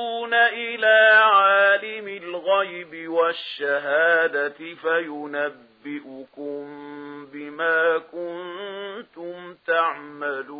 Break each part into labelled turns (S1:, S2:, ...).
S1: يرجعون إلى عالم الغيب والشهادة فينبئكم بما كنتم تعملون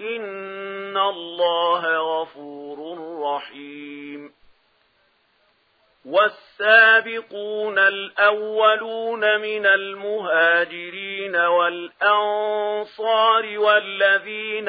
S1: إن الله غفور رحيم والسابقون الأولون من المهاجرين والأنصار والذين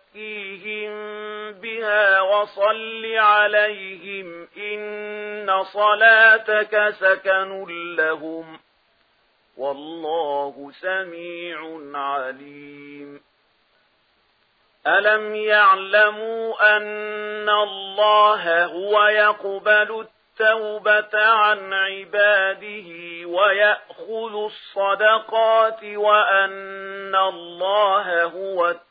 S1: فَأْتِيهِمْ بِهَا وَصَلِّ عَلَيْهِمْ إِنَّ صَلَاتَكَ سَكَنٌ لَهُمْ وَاللَّهُ سَمِيعٌ عَلِيمٌ أَلَمْ يَعْلَمُوا أَنَّ اللَّهَ هُوَ يَقْبَلُ التوبة عن عباده ويأخذ الصدقات وأن الله هو التوبة